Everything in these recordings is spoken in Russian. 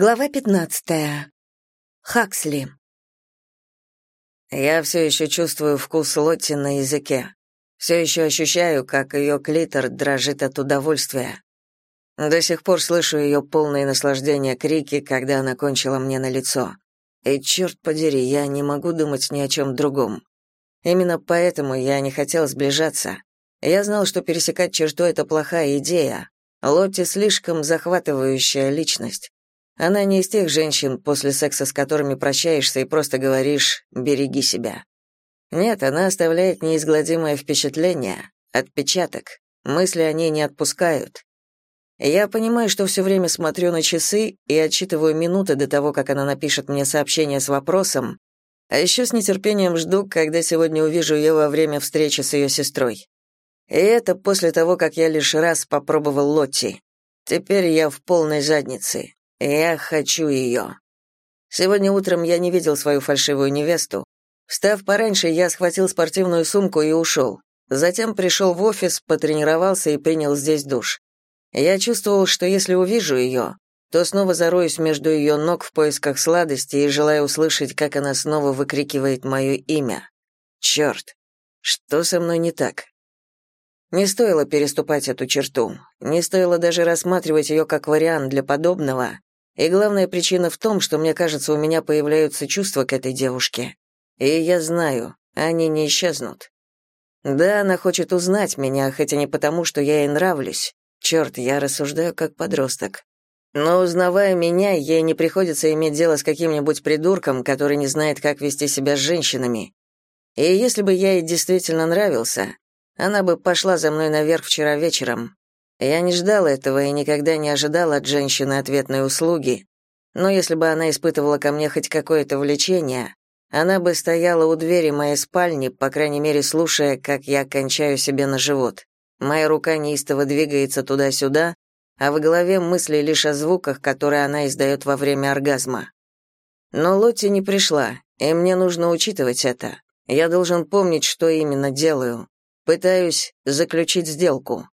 Глава 15. Хаксли. Я все еще чувствую вкус Лотти на языке. Все еще ощущаю, как ее клитор дрожит от удовольствия. До сих пор слышу ее полное наслаждение крики, когда она кончила мне на лицо. И черт подери, я не могу думать ни о чем другом. Именно поэтому я не хотел сближаться. Я знал, что пересекать черту — это плохая идея. Лотти слишком захватывающая личность. Она не из тех женщин, после секса с которыми прощаешься и просто говоришь «береги себя». Нет, она оставляет неизгладимое впечатление, отпечаток. Мысли о ней не отпускают. Я понимаю, что все время смотрю на часы и отсчитываю минуты до того, как она напишет мне сообщение с вопросом, а еще с нетерпением жду, когда сегодня увижу ее во время встречи с ее сестрой. И это после того, как я лишь раз попробовал Лотти. Теперь я в полной заднице. Я хочу ее. Сегодня утром я не видел свою фальшивую невесту. Встав пораньше, я схватил спортивную сумку и ушел. Затем пришел в офис, потренировался и принял здесь душ. Я чувствовал, что если увижу ее, то снова зароюсь между ее ног в поисках сладости и желаю услышать, как она снова выкрикивает мое имя. Черт, что со мной не так? Не стоило переступать эту черту, не стоило даже рассматривать ее как вариант для подобного, и главная причина в том, что мне кажется, у меня появляются чувства к этой девушке. И я знаю, они не исчезнут. Да, она хочет узнать меня, хотя не потому, что я ей нравлюсь. Черт, я рассуждаю как подросток. Но узнавая меня, ей не приходится иметь дело с каким-нибудь придурком, который не знает, как вести себя с женщинами. И если бы я ей действительно нравился, она бы пошла за мной наверх вчера вечером, я не ждал этого и никогда не ожидал от женщины ответной услуги, но если бы она испытывала ко мне хоть какое-то влечение, она бы стояла у двери моей спальни, по крайней мере, слушая, как я кончаю себе на живот. Моя рука неистово двигается туда-сюда, а в голове мысли лишь о звуках, которые она издает во время оргазма. Но Лотти не пришла, и мне нужно учитывать это. Я должен помнить, что именно делаю. Пытаюсь заключить сделку.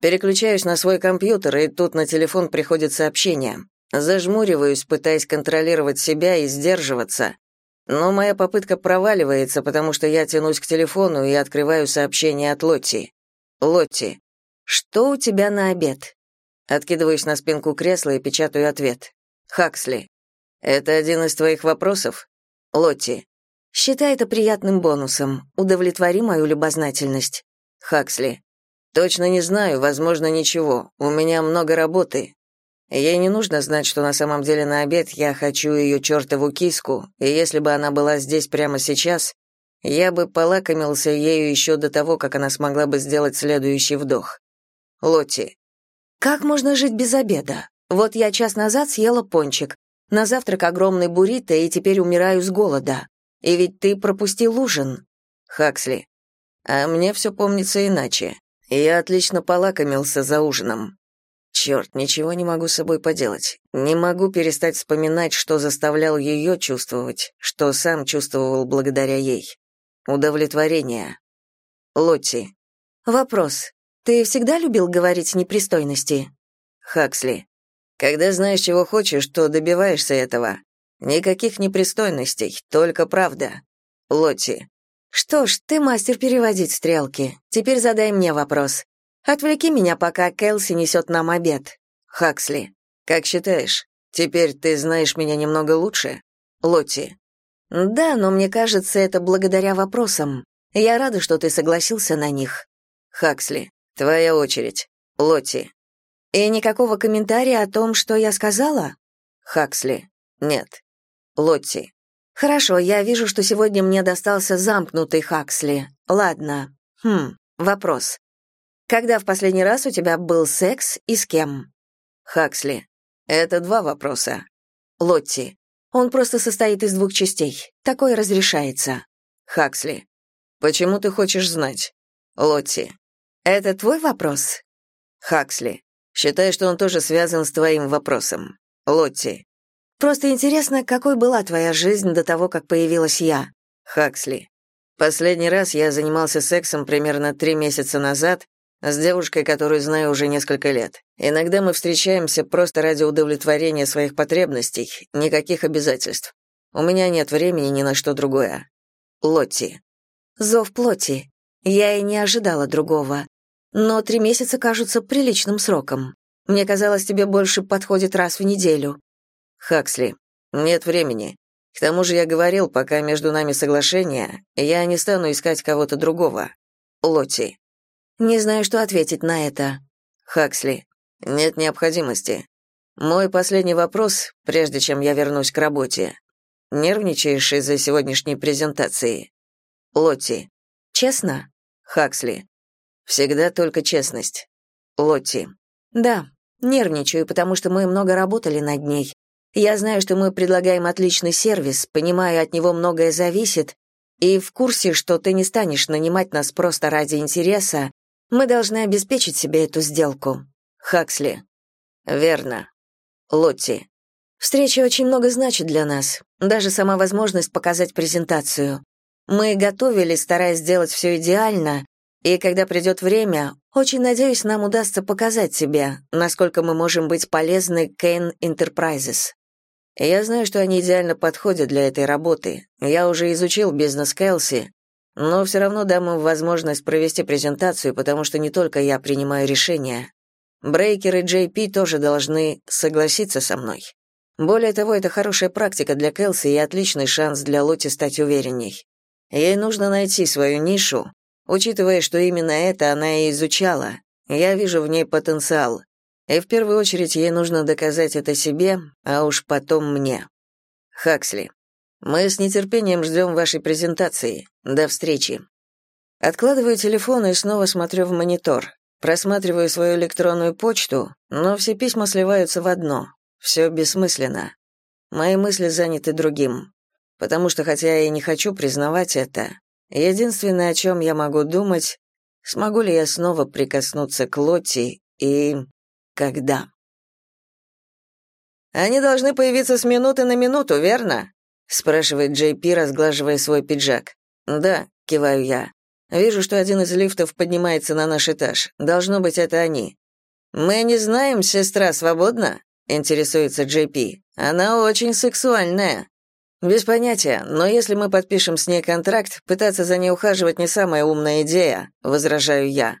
Переключаюсь на свой компьютер, и тут на телефон приходит сообщение. Зажмуриваюсь, пытаясь контролировать себя и сдерживаться. Но моя попытка проваливается, потому что я тянусь к телефону и открываю сообщение от Лотти. «Лотти, что у тебя на обед?» Откидываюсь на спинку кресла и печатаю ответ. «Хаксли, это один из твоих вопросов?» «Лотти, считай это приятным бонусом. Удовлетвори мою любознательность». «Хаксли, Точно не знаю, возможно, ничего. У меня много работы. Ей не нужно знать, что на самом деле на обед я хочу ее чертову киску, и если бы она была здесь прямо сейчас, я бы полакомился ею еще до того, как она смогла бы сделать следующий вдох. Лотти. Как можно жить без обеда? Вот я час назад съела пончик, на завтрак огромный буррито и теперь умираю с голода. И ведь ты пропустил ужин. Хаксли. А мне все помнится иначе. Я отлично полакомился за ужином. Черт, ничего не могу с собой поделать. Не могу перестать вспоминать, что заставлял ее чувствовать, что сам чувствовал благодаря ей. Удовлетворение. Лотти. Вопрос. Ты всегда любил говорить непристойности? Хаксли. Когда знаешь, чего хочешь, то добиваешься этого. Никаких непристойностей, только правда. Лотти. Что ж, ты мастер переводить стрелки. Теперь задай мне вопрос. Отвлеки меня, пока Кэлси несет нам обед. Хаксли. Как считаешь, теперь ты знаешь меня немного лучше? Лотти. Да, но мне кажется, это благодаря вопросам. Я рада, что ты согласился на них. Хаксли. Твоя очередь. Лотти. И никакого комментария о том, что я сказала? Хаксли. Нет. Лотти. Хорошо, я вижу, что сегодня мне достался замкнутый Хаксли. Ладно. Хм, вопрос. Когда в последний раз у тебя был секс и с кем? Хаксли. Это два вопроса. Лотти. Он просто состоит из двух частей. Такое разрешается. Хаксли. Почему ты хочешь знать? Лотти. Это твой вопрос? Хаксли. Считай, что он тоже связан с твоим вопросом. Лотти. Просто интересно, какой была твоя жизнь до того, как появилась я. Хаксли. Последний раз я занимался сексом примерно три месяца назад, С девушкой, которую знаю уже несколько лет. Иногда мы встречаемся просто ради удовлетворения своих потребностей, никаких обязательств. У меня нет времени ни на что другое. Лотти. Зов плоти. Я и не ожидала другого. Но три месяца кажутся приличным сроком. Мне казалось, тебе больше подходит раз в неделю. Хаксли. Нет времени. К тому же я говорил, пока между нами соглашение, я не стану искать кого-то другого. Лотти. Не знаю, что ответить на это. Хаксли. Нет необходимости. Мой последний вопрос, прежде чем я вернусь к работе. Нервничаешь из-за сегодняшней презентации? Лотти. Честно? Хаксли. Всегда только честность. Лотти. Да, нервничаю, потому что мы много работали над ней. Я знаю, что мы предлагаем отличный сервис, понимаю, от него многое зависит, и в курсе, что ты не станешь нанимать нас просто ради интереса, мы должны обеспечить себе эту сделку. Хаксли. Верно. Лотти. Встреча очень много значит для нас, даже сама возможность показать презентацию. Мы готовили, стараясь сделать все идеально, и когда придет время, очень надеюсь, нам удастся показать себе, насколько мы можем быть полезны Kane Enterprises. Я знаю, что они идеально подходят для этой работы. Я уже изучил бизнес Кэлси, но все равно дам им возможность провести презентацию, потому что не только я принимаю решения. Брейкер и Джей Пи тоже должны согласиться со мной. Более того, это хорошая практика для Кэлси и отличный шанс для Лоти стать уверенней. Ей нужно найти свою нишу, учитывая, что именно это она и изучала. Я вижу в ней потенциал. И в первую очередь ей нужно доказать это себе, а уж потом мне. Хаксли, мы с нетерпением ждем вашей презентации. До встречи. Откладываю телефон и снова смотрю в монитор. Просматриваю свою электронную почту, но все письма сливаются в одно. Все бессмысленно. Мои мысли заняты другим. Потому что, хотя я и не хочу признавать это, единственное, о чем я могу думать, смогу ли я снова прикоснуться к Лотти и когда. «Они должны появиться с минуты на минуту, верно?» — спрашивает Джей Пи, разглаживая свой пиджак. «Да», — киваю я. «Вижу, что один из лифтов поднимается на наш этаж. Должно быть, это они». «Мы не знаем, сестра свободна?» — интересуется Джей Пи. «Она очень сексуальная». «Без понятия, но если мы подпишем с ней контракт, пытаться за ней ухаживать не самая умная идея», — возражаю я.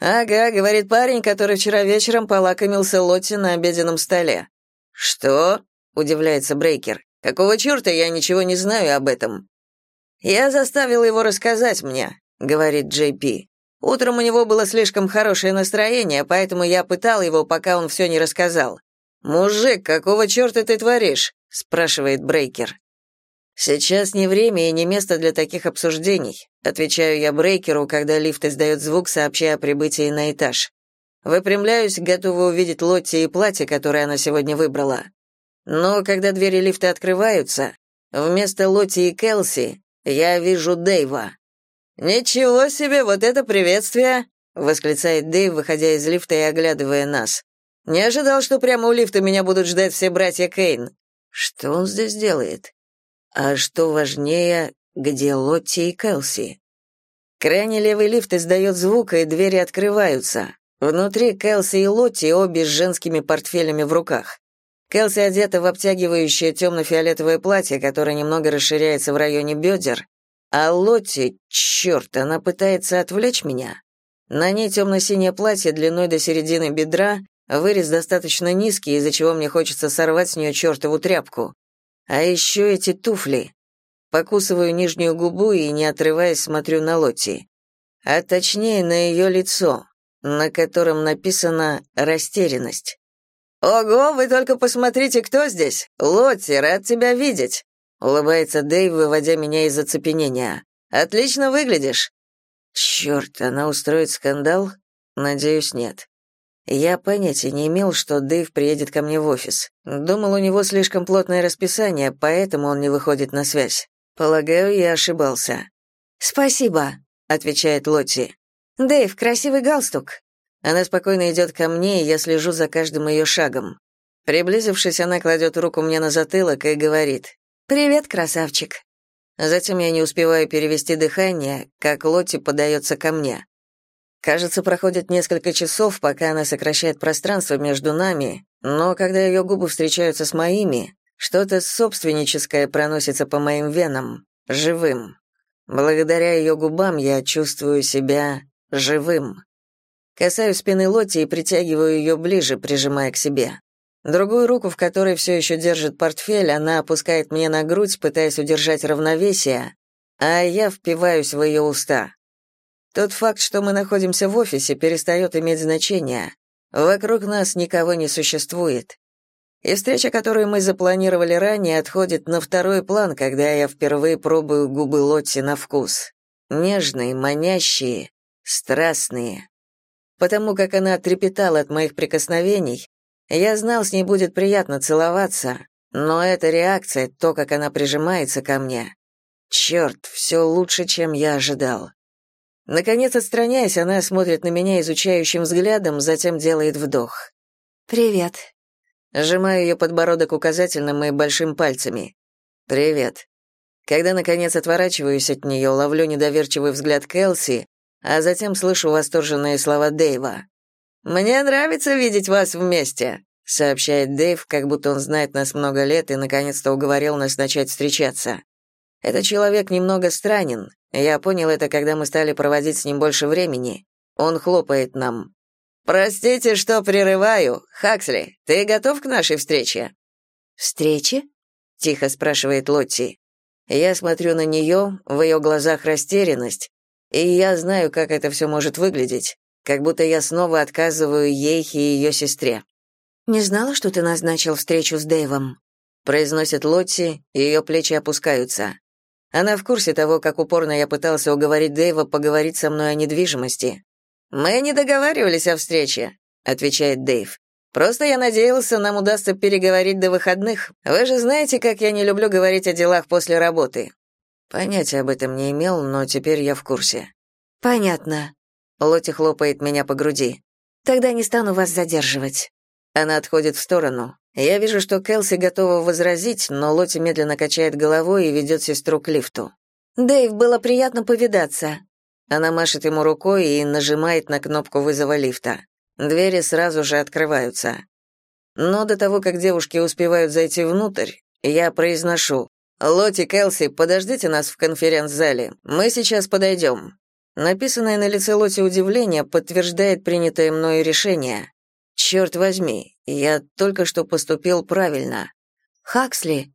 «Ага», — говорит парень, который вчера вечером полакомился Лотти на обеденном столе. «Что?» — удивляется Брейкер. «Какого черта я ничего не знаю об этом?» «Я заставил его рассказать мне», — говорит Джей Пи. «Утром у него было слишком хорошее настроение, поэтому я пытал его, пока он все не рассказал». «Мужик, какого черта ты творишь?» — спрашивает Брейкер. «Сейчас не время и не место для таких обсуждений», отвечаю я брейкеру, когда лифт издает звук, сообщая о прибытии на этаж. Выпрямляюсь, готова увидеть Лотти и платье, которое она сегодня выбрала. Но когда двери лифта открываются, вместо Лотти и Келси я вижу Дэйва. «Ничего себе, вот это приветствие!» — восклицает Дэйв, выходя из лифта и оглядывая нас. «Не ожидал, что прямо у лифта меня будут ждать все братья Кейн. Что он здесь делает?» А что важнее, где Лотти и Келси? Крайне левый лифт издает звук, и двери открываются. Внутри Келси и Лотти обе с женскими портфелями в руках. Келси одета в обтягивающее темно-фиолетовое платье, которое немного расширяется в районе бедер, а Лотти, черт, она пытается отвлечь меня. На ней темно-синее платье длиной до середины бедра, вырез достаточно низкий, из-за чего мне хочется сорвать с нее чертову тряпку. А еще эти туфли. Покусываю нижнюю губу и, не отрываясь, смотрю на Лотти. А точнее, на ее лицо, на котором написано «растерянность». «Ого, вы только посмотрите, кто здесь! Лотти, рад тебя видеть!» Улыбается Дэйв, выводя меня из оцепенения. «Отлично выглядишь!» «Черт, она устроит скандал? Надеюсь, нет. Я понятия не имел, что Дэйв приедет ко мне в офис. Думал, у него слишком плотное расписание, поэтому он не выходит на связь. Полагаю, я ошибался. «Спасибо», — отвечает Лотти. «Дэйв, красивый галстук». Она спокойно идет ко мне, и я слежу за каждым ее шагом. Приблизившись, она кладет руку мне на затылок и говорит «Привет, красавчик». Затем я не успеваю перевести дыхание, как Лотти подается ко мне. Кажется, проходит несколько часов, пока она сокращает пространство между нами, но когда ее губы встречаются с моими, что-то собственническое проносится по моим венам, живым. Благодаря ее губам я чувствую себя живым. Касаюсь спины Лотти и притягиваю ее ближе, прижимая к себе. Другую руку, в которой все еще держит портфель, она опускает мне на грудь, пытаясь удержать равновесие, а я впиваюсь в ее уста. Тот факт, что мы находимся в офисе, перестает иметь значение. Вокруг нас никого не существует. И встреча, которую мы запланировали ранее, отходит на второй план, когда я впервые пробую губы Лотти на вкус. Нежные, манящие, страстные. Потому как она трепетала от моих прикосновений, я знал, с ней будет приятно целоваться, но эта реакция, то, как она прижимается ко мне, черт, все лучше, чем я ожидал. Наконец, отстраняясь, она смотрит на меня изучающим взглядом, затем делает вдох. «Привет». Сжимаю ее подбородок указательным и большим пальцами. «Привет». Когда, наконец, отворачиваюсь от нее, ловлю недоверчивый взгляд Кэлси, а затем слышу восторженные слова Дэйва. «Мне нравится видеть вас вместе», — сообщает Дэйв, как будто он знает нас много лет и наконец-то уговорил нас начать встречаться. Этот человек немного странен. Я понял это, когда мы стали проводить с ним больше времени. Он хлопает нам. «Простите, что прерываю. Хаксли, ты готов к нашей встрече?» «Встрече?» — тихо спрашивает Лотти. Я смотрю на нее, в ее глазах растерянность, и я знаю, как это все может выглядеть, как будто я снова отказываю ей и ее сестре. «Не знала, что ты назначил встречу с Дэйвом», — произносит Лотти, ее плечи опускаются. Она в курсе того, как упорно я пытался уговорить Дэйва поговорить со мной о недвижимости. «Мы не договаривались о встрече», — отвечает Дэйв. «Просто я надеялся, нам удастся переговорить до выходных. Вы же знаете, как я не люблю говорить о делах после работы». Понятия об этом не имел, но теперь я в курсе. «Понятно». Лоти хлопает меня по груди. «Тогда не стану вас задерживать». Она отходит в сторону. Я вижу, что Келси готова возразить, но Лоти медленно качает головой и ведет сестру к лифту. «Дэйв, было приятно повидаться». Она машет ему рукой и нажимает на кнопку вызова лифта. Двери сразу же открываются. Но до того, как девушки успевают зайти внутрь, я произношу «Лоти, Келси, подождите нас в конференц-зале. Мы сейчас подойдем». Написанное на лице Лоти удивление подтверждает принятое мною решение. Черт возьми, я только что поступил правильно. Хаксли.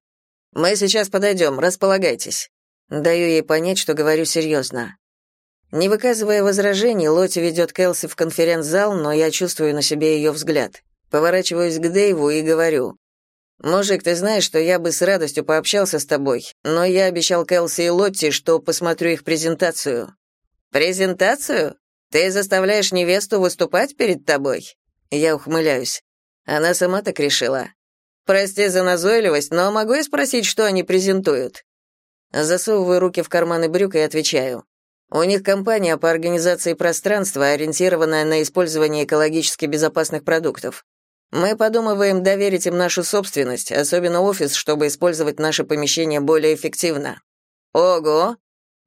Мы сейчас подойдем, располагайтесь. Даю ей понять, что говорю серьезно. Не выказывая возражений, Лоти ведет Кэлси в конференц-зал, но я чувствую на себе ее взгляд. Поворачиваюсь к Дэйву и говорю. «Мужик, ты знаешь, что я бы с радостью пообщался с тобой, но я обещал Кэлси и Лотти, что посмотрю их презентацию». «Презентацию? Ты заставляешь невесту выступать перед тобой?» Я ухмыляюсь. Она сама так решила. Прости за назойливость, но могу я спросить, что они презентуют? Засовываю руки в карманы брюк и отвечаю. У них компания по организации пространства, ориентированная на использование экологически безопасных продуктов. Мы подумываем доверить им нашу собственность, особенно офис, чтобы использовать наше помещение более эффективно. Ого!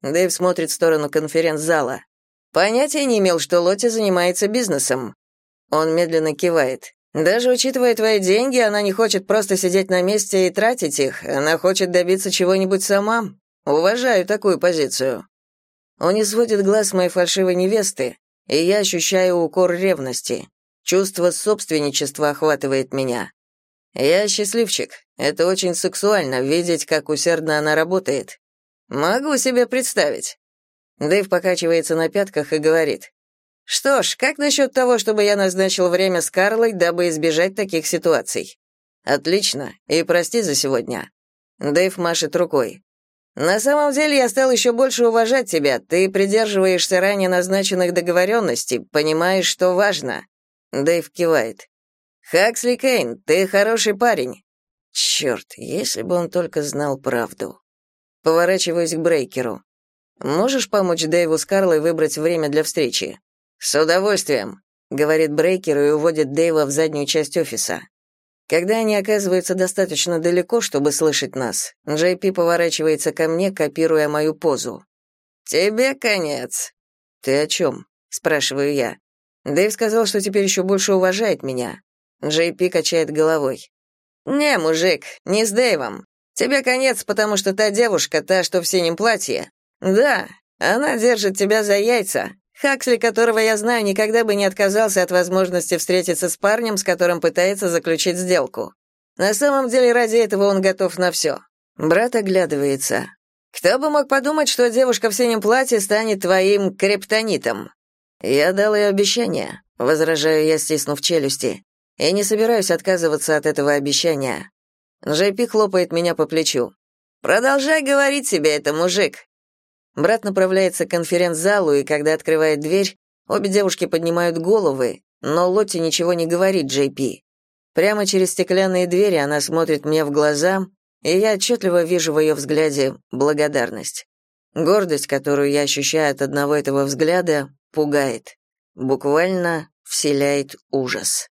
Дэйв смотрит в сторону конференц-зала. Понятия не имел, что Лотти занимается бизнесом. Он медленно кивает. Даже учитывая твои деньги, она не хочет просто сидеть на месте и тратить их. Она хочет добиться чего-нибудь сама. Уважаю такую позицию. Он не сводит глаз моей фальшивой невесты, и я ощущаю укор ревности. Чувство собственничества охватывает меня. Я счастливчик. Это очень сексуально видеть, как усердно она работает. Могу себе представить. Дэйв покачивается на пятках и говорит: что ж, как насчет того, чтобы я назначил время с Карлой, дабы избежать таких ситуаций? Отлично, и прости за сегодня. Дэйв машет рукой. На самом деле я стал еще больше уважать тебя. Ты придерживаешься ранее назначенных договоренностей, понимаешь, что важно. Дэйв кивает. Хаксли Кейн, ты хороший парень. Черт, если бы он только знал правду. Поворачиваюсь к Брейкеру. Можешь помочь Дэйву с Карлой выбрать время для встречи? «С удовольствием», — говорит Брейкер и уводит Дэйва в заднюю часть офиса. Когда они оказываются достаточно далеко, чтобы слышать нас, Джей Пи поворачивается ко мне, копируя мою позу. «Тебе конец». «Ты о чем?» — спрашиваю я. Дэйв сказал, что теперь еще больше уважает меня. Джей Пи качает головой. «Не, мужик, не с Дэйвом. Тебе конец, потому что та девушка, та, что в синем платье. Да, она держит тебя за яйца. Хаксли, которого я знаю, никогда бы не отказался от возможности встретиться с парнем, с которым пытается заключить сделку. На самом деле, ради этого он готов на все. Брат оглядывается. Кто бы мог подумать, что девушка в синем платье станет твоим криптонитом? Я дал ей обещание, возражаю я, стиснув челюсти. Я не собираюсь отказываться от этого обещания. Джейпи хлопает меня по плечу. «Продолжай говорить себе это, мужик!» Брат направляется к конференц-залу, и когда открывает дверь, обе девушки поднимают головы, но Лотти ничего не говорит Джейпи. Прямо через стеклянные двери она смотрит мне в глаза, и я отчетливо вижу в ее взгляде благодарность. Гордость, которую я ощущаю от одного этого взгляда, пугает. Буквально вселяет ужас.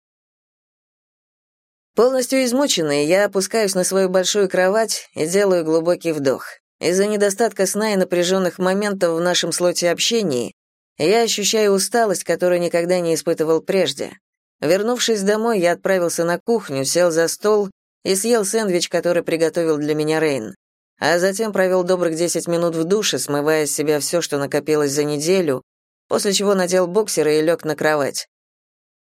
Полностью измученный, я опускаюсь на свою большую кровать и делаю глубокий вдох. Из-за недостатка сна и напряженных моментов в нашем слоте общения я ощущаю усталость, которую никогда не испытывал прежде. Вернувшись домой, я отправился на кухню, сел за стол и съел сэндвич, который приготовил для меня Рейн. А затем провел добрых 10 минут в душе, смывая с себя все, что накопилось за неделю, после чего надел боксеры и лег на кровать.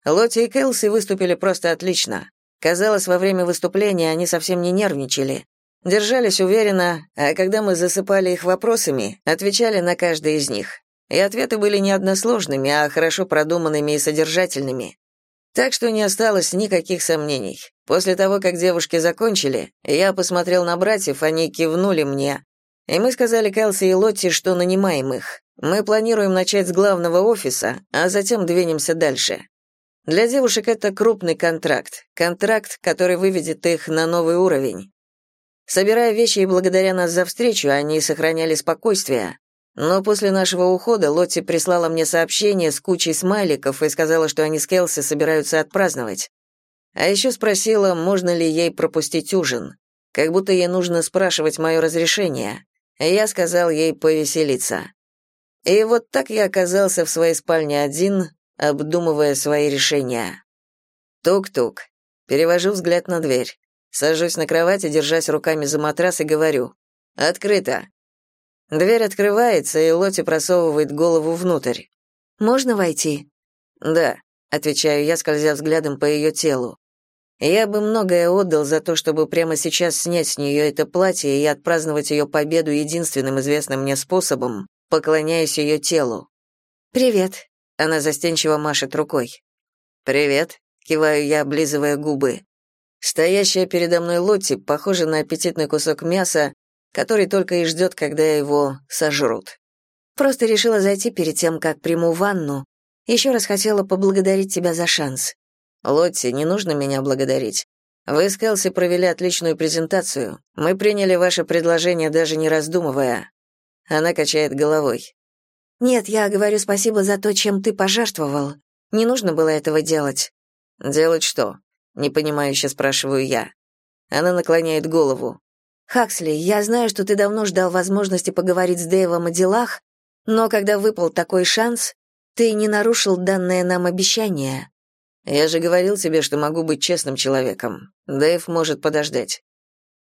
Лотти и Кэлси выступили просто отлично. Казалось, во время выступления они совсем не нервничали. Держались уверенно, а когда мы засыпали их вопросами, отвечали на каждый из них. И ответы были не односложными, а хорошо продуманными и содержательными. Так что не осталось никаких сомнений. После того, как девушки закончили, я посмотрел на братьев, они кивнули мне. И мы сказали Кэлси и Лотти, что нанимаем их. Мы планируем начать с главного офиса, а затем двинемся дальше. Для девушек это крупный контракт, контракт, который выведет их на новый уровень. Собирая вещи и благодаря нас за встречу, они сохраняли спокойствие. Но после нашего ухода Лотти прислала мне сообщение с кучей смайликов и сказала, что они с Келси собираются отпраздновать. А еще спросила, можно ли ей пропустить ужин. Как будто ей нужно спрашивать мое разрешение. Я сказал ей повеселиться. И вот так я оказался в своей спальне один, обдумывая свои решения. Тук-тук. Перевожу взгляд на дверь. Сажусь на кровати, держась руками за матрас и говорю. «Открыто». Дверь открывается, и Лоти просовывает голову внутрь. «Можно войти?» «Да», — отвечаю я, скользя взглядом по ее телу. Я бы многое отдал за то, чтобы прямо сейчас снять с нее это платье и отпраздновать ее победу единственным известным мне способом, поклоняясь ее телу. «Привет», она застенчиво машет рукой. «Привет», — киваю я, облизывая губы. Стоящая передо мной Лотти похожа на аппетитный кусок мяса, который только и ждет, когда его сожрут. Просто решила зайти перед тем, как приму ванну. Еще раз хотела поблагодарить тебя за шанс. Лотти, не нужно меня благодарить. Вы с Келси провели отличную презентацию. Мы приняли ваше предложение, даже не раздумывая. Она качает головой. Нет, я говорю спасибо за то, чем ты пожертвовал. Не нужно было этого делать. Делать что? Непонимающе спрашиваю я. Она наклоняет голову. Хаксли, я знаю, что ты давно ждал возможности поговорить с Дэйвом о делах, но когда выпал такой шанс, ты не нарушил данное нам обещание. Я же говорил тебе, что могу быть честным человеком. Дэйв может подождать.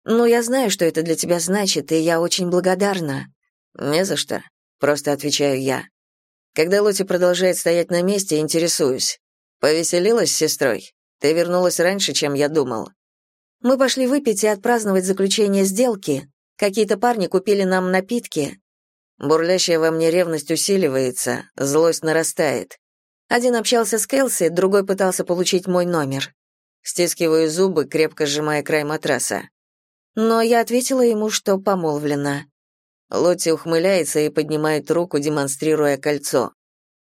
Ну, я знаю, что это для тебя значит, и я очень благодарна. Не за что просто отвечаю я. Когда Лоти продолжает стоять на месте, интересуюсь. Повеселилась с сестрой? Ты вернулась раньше, чем я думал. Мы пошли выпить и отпраздновать заключение сделки. Какие-то парни купили нам напитки. Бурлящая во мне ревность усиливается, злость нарастает. Один общался с Келси, другой пытался получить мой номер. Стискиваю зубы, крепко сжимая край матраса. Но я ответила ему, что помолвлена. Лотти ухмыляется и поднимает руку, демонстрируя кольцо.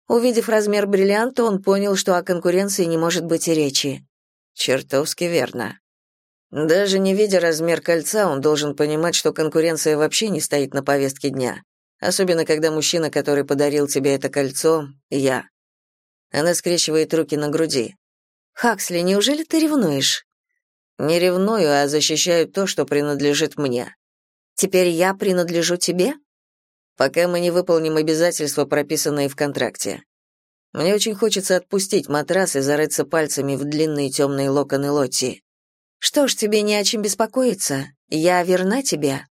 Увидев размер бриллианта, он понял, что о конкуренции не может быть и речи. Чертовски верно. Даже не видя размер кольца, он должен понимать, что конкуренция вообще не стоит на повестке дня. Особенно, когда мужчина, который подарил тебе это кольцо, я. Она скрещивает руки на груди. «Хаксли, неужели ты ревнуешь?» «Не ревную, а защищаю то, что принадлежит мне. Теперь я принадлежу тебе? Пока мы не выполним обязательства, прописанные в контракте. Мне очень хочется отпустить матрас и зарыться пальцами в длинные темные локоны Лотти. «Что ж, тебе не о чем беспокоиться. Я верна тебе?»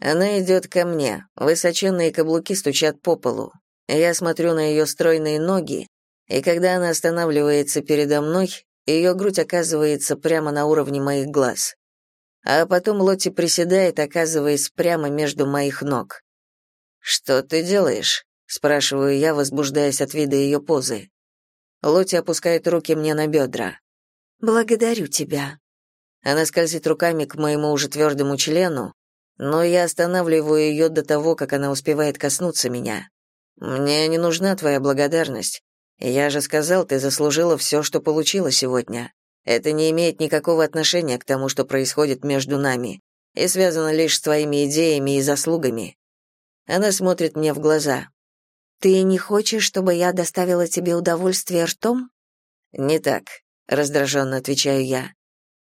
Она идет ко мне. Высоченные каблуки стучат по полу. Я смотрю на ее стройные ноги, и когда она останавливается передо мной, ее грудь оказывается прямо на уровне моих глаз. А потом Лотти приседает, оказываясь прямо между моих ног. «Что ты делаешь?» — спрашиваю я, возбуждаясь от вида ее позы. Лотти опускает руки мне на бедра. «Благодарю тебя». Она скользит руками к моему уже твердому члену, но я останавливаю ее до того, как она успевает коснуться меня. «Мне не нужна твоя благодарность. Я же сказал, ты заслужила все, что получила сегодня. Это не имеет никакого отношения к тому, что происходит между нами, и связано лишь с твоими идеями и заслугами». Она смотрит мне в глаза. «Ты не хочешь, чтобы я доставила тебе удовольствие ртом?» «Не так», — раздраженно отвечаю я.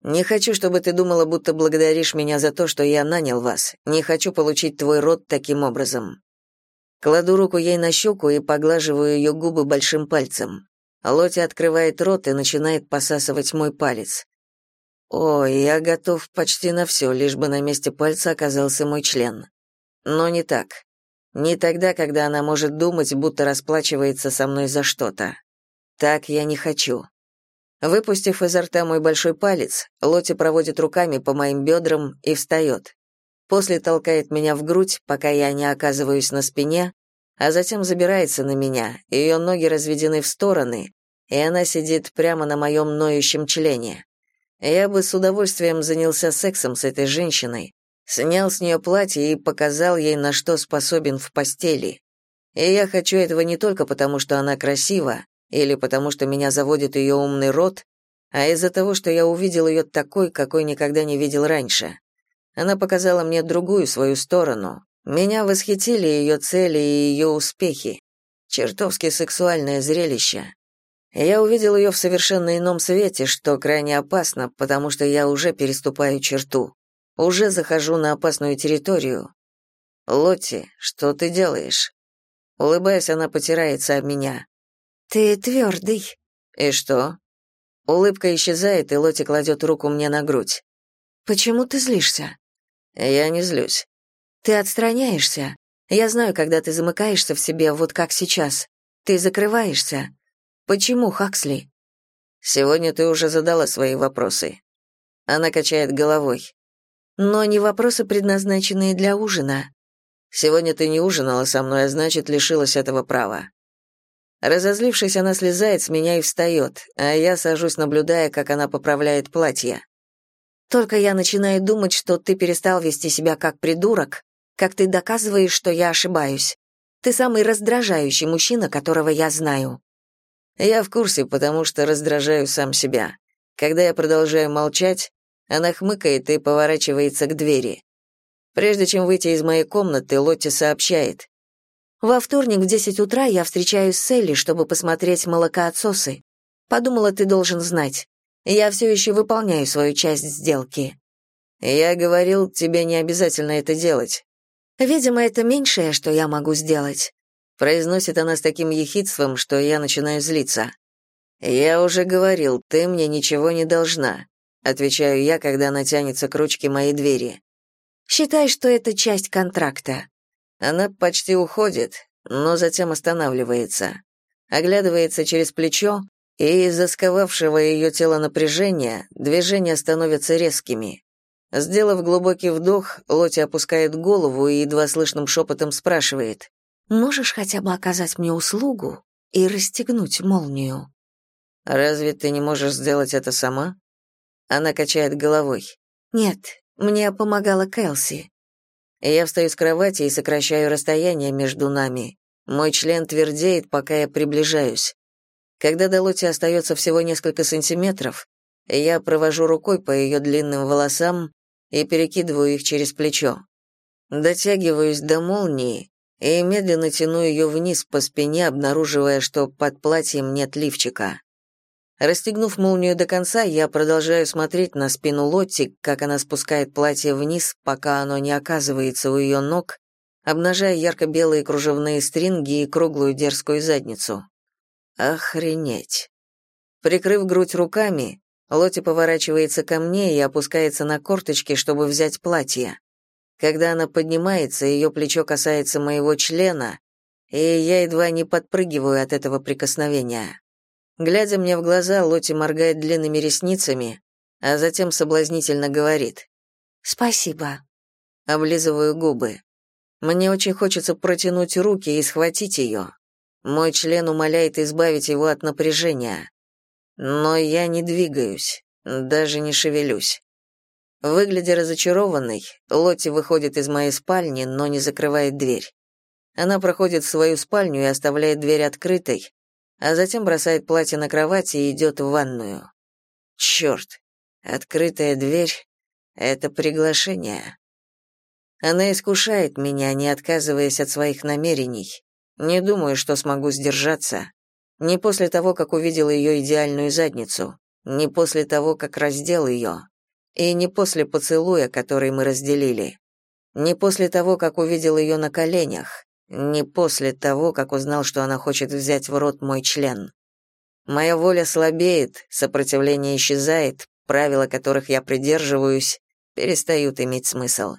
«Не хочу, чтобы ты думала, будто благодаришь меня за то, что я нанял вас. Не хочу получить твой рот таким образом». Кладу руку ей на щеку и поглаживаю ее губы большим пальцем. Лоти открывает рот и начинает посасывать мой палец. Ой, я готов почти на все, лишь бы на месте пальца оказался мой член. Но не так. Не тогда, когда она может думать, будто расплачивается со мной за что-то. Так я не хочу. Выпустив изо рта мой большой палец, Лоти проводит руками по моим бедрам и встает. После толкает меня в грудь, пока я не оказываюсь на спине, а затем забирается на меня, ее ноги разведены в стороны, и она сидит прямо на моем ноющем члене. Я бы с удовольствием занялся сексом с этой женщиной, Снял с нее платье и показал ей, на что способен в постели. И я хочу этого не только потому, что она красива, или потому, что меня заводит ее умный рот, а из-за того, что я увидел ее такой, какой никогда не видел раньше. Она показала мне другую свою сторону. Меня восхитили ее цели и ее успехи. Чертовски сексуальное зрелище. Я увидел ее в совершенно ином свете, что крайне опасно, потому что я уже переступаю черту. Уже захожу на опасную территорию. Лотти, что ты делаешь? Улыбаясь, она потирается об меня. Ты твердый. И что? Улыбка исчезает, и Лотти кладет руку мне на грудь. Почему ты злишься? Я не злюсь. Ты отстраняешься. Я знаю, когда ты замыкаешься в себе, вот как сейчас. Ты закрываешься. Почему, Хаксли? Сегодня ты уже задала свои вопросы. Она качает головой но не вопросы, предназначенные для ужина. Сегодня ты не ужинала со мной, а значит, лишилась этого права. Разозлившись, она слезает с меня и встает, а я сажусь, наблюдая, как она поправляет платье. Только я начинаю думать, что ты перестал вести себя как придурок, как ты доказываешь, что я ошибаюсь. Ты самый раздражающий мужчина, которого я знаю. Я в курсе, потому что раздражаю сам себя. Когда я продолжаю молчать, она хмыкает и поворачивается к двери. Прежде чем выйти из моей комнаты, Лотти сообщает. «Во вторник в 10 утра я встречаюсь с Элли, чтобы посмотреть молокоотсосы. Подумала, ты должен знать. Я все еще выполняю свою часть сделки». «Я говорил, тебе не обязательно это делать». «Видимо, это меньшее, что я могу сделать», произносит она с таким ехидством, что я начинаю злиться. «Я уже говорил, ты мне ничего не должна отвечаю я, когда она тянется к ручке моей двери. Считай, что это часть контракта. Она почти уходит, но затем останавливается. Оглядывается через плечо, и из-за сковавшего ее тело напряжения движения становятся резкими. Сделав глубокий вдох, Лоти опускает голову и едва слышным шепотом спрашивает. «Можешь хотя бы оказать мне услугу и расстегнуть молнию?» «Разве ты не можешь сделать это сама?» Она качает головой. Нет, мне помогала Кэлси. Я встаю с кровати и сокращаю расстояние между нами. Мой член твердеет, пока я приближаюсь. Когда до Лоти остается всего несколько сантиметров, я провожу рукой по ее длинным волосам и перекидываю их через плечо. Дотягиваюсь до молнии и медленно тяну ее вниз по спине, обнаруживая, что под платьем нет лифчика. Расстегнув молнию до конца, я продолжаю смотреть на спину Лотти, как она спускает платье вниз, пока оно не оказывается у ее ног, обнажая ярко-белые кружевные стринги и круглую дерзкую задницу. Охренеть. Прикрыв грудь руками, Лоти поворачивается ко мне и опускается на корточки, чтобы взять платье. Когда она поднимается, ее плечо касается моего члена, и я едва не подпрыгиваю от этого прикосновения. Глядя мне в глаза, Лоти моргает длинными ресницами, а затем соблазнительно говорит «Спасибо». Облизываю губы. Мне очень хочется протянуть руки и схватить ее. Мой член умоляет избавить его от напряжения. Но я не двигаюсь, даже не шевелюсь. Выглядя разочарованной, Лотти выходит из моей спальни, но не закрывает дверь. Она проходит в свою спальню и оставляет дверь открытой, а затем бросает платье на кровать и идет в ванную. Черт, открытая дверь — это приглашение. Она искушает меня, не отказываясь от своих намерений. Не думаю, что смогу сдержаться. Не после того, как увидел ее идеальную задницу, не после того, как раздел ее, и не после поцелуя, который мы разделили, не после того, как увидел ее на коленях, не после того, как узнал, что она хочет взять в рот мой член. Моя воля слабеет, сопротивление исчезает, правила которых я придерживаюсь, перестают иметь смысл.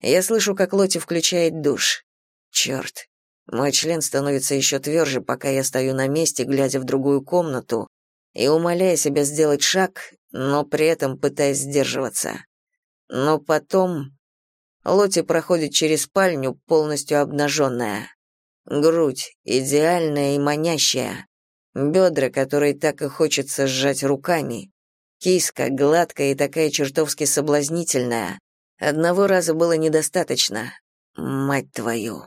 Я слышу, как Лоти включает душ. Черт, мой член становится еще тверже, пока я стою на месте, глядя в другую комнату и умоляя себя сделать шаг, но при этом пытаясь сдерживаться. Но потом Лоти проходит через спальню, полностью обнаженная. Грудь идеальная и манящая. Бедра, которые так и хочется сжать руками. Киска гладкая и такая чертовски соблазнительная. Одного раза было недостаточно. Мать твою.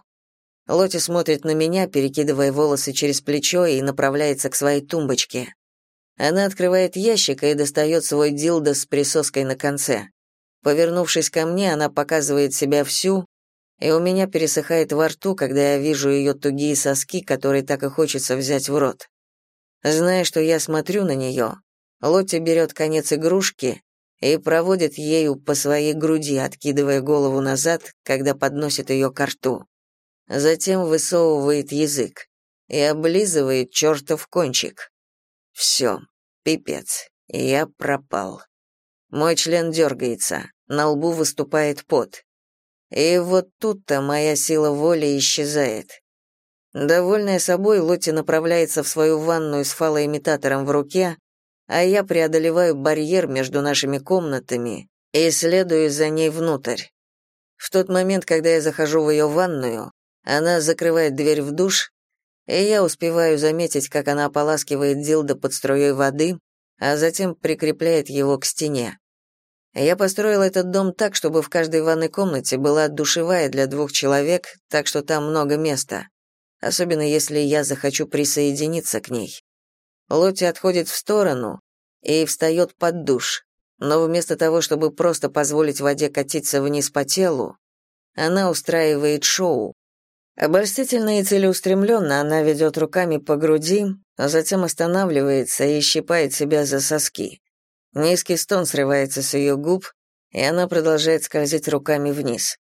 Лоти смотрит на меня, перекидывая волосы через плечо и направляется к своей тумбочке. Она открывает ящик и достает свой дилдо с присоской на конце. Повернувшись ко мне, она показывает себя всю, и у меня пересыхает во рту, когда я вижу ее тугие соски, которые так и хочется взять в рот. Зная, что я смотрю на нее, Лотти берет конец игрушки и проводит ею по своей груди, откидывая голову назад, когда подносит ее к рту затем высовывает язык и облизывает чертов кончик. Все, пипец, я пропал. Мой член дергается, на лбу выступает пот. И вот тут-то моя сила воли исчезает. Довольная собой, Лотти направляется в свою ванную с фалоимитатором в руке, а я преодолеваю барьер между нашими комнатами и следую за ней внутрь. В тот момент, когда я захожу в ее ванную, она закрывает дверь в душ, и я успеваю заметить, как она ополаскивает дилдо под струей воды, а затем прикрепляет его к стене. Я построил этот дом так, чтобы в каждой ванной комнате была душевая для двух человек, так что там много места, особенно если я захочу присоединиться к ней. Лотти отходит в сторону и встает под душ, но вместо того, чтобы просто позволить воде катиться вниз по телу, она устраивает шоу, Обольстительно и целеустремленно она ведет руками по груди, а затем останавливается и щипает себя за соски. Низкий стон срывается с ее губ, и она продолжает скользить руками вниз.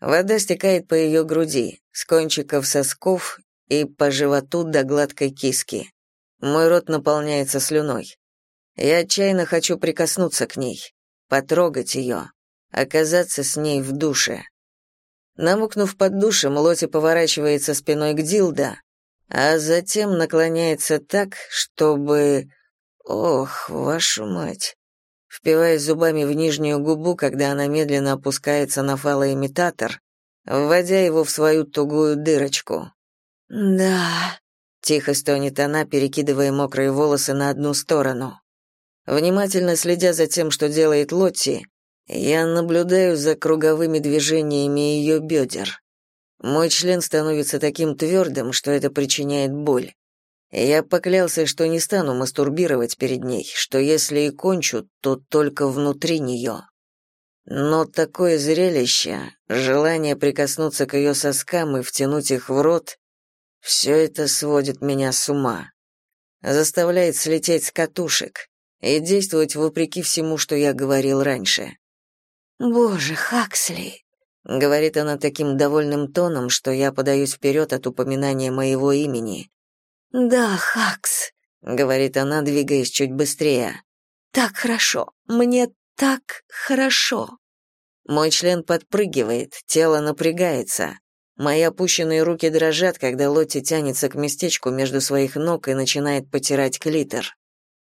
Вода стекает по ее груди, с кончиков сосков и по животу до гладкой киски. Мой рот наполняется слюной. Я отчаянно хочу прикоснуться к ней, потрогать ее, оказаться с ней в душе. Намокнув под душем, Лоти поворачивается спиной к Дилда, а затем наклоняется так, чтобы... Ох, вашу мать! Впиваясь зубами в нижнюю губу, когда она медленно опускается на фалоимитатор, вводя его в свою тугую дырочку. «Да», — тихо стонет она, перекидывая мокрые волосы на одну сторону. Внимательно следя за тем, что делает Лотти, я наблюдаю за круговыми движениями ее бедер. Мой член становится таким твердым, что это причиняет боль. Я поклялся, что не стану мастурбировать перед ней, что если и кончу, то только внутри нее. Но такое зрелище, желание прикоснуться к ее соскам и втянуть их в рот, все это сводит меня с ума. Заставляет слететь с катушек и действовать вопреки всему, что я говорил раньше. «Боже, Хаксли!» — говорит она таким довольным тоном, что я подаюсь вперед от упоминания моего имени. «Да, Хакс», — говорит она, двигаясь чуть быстрее. «Так хорошо. Мне так хорошо». Мой член подпрыгивает, тело напрягается. Мои опущенные руки дрожат, когда Лотти тянется к местечку между своих ног и начинает потирать клитор.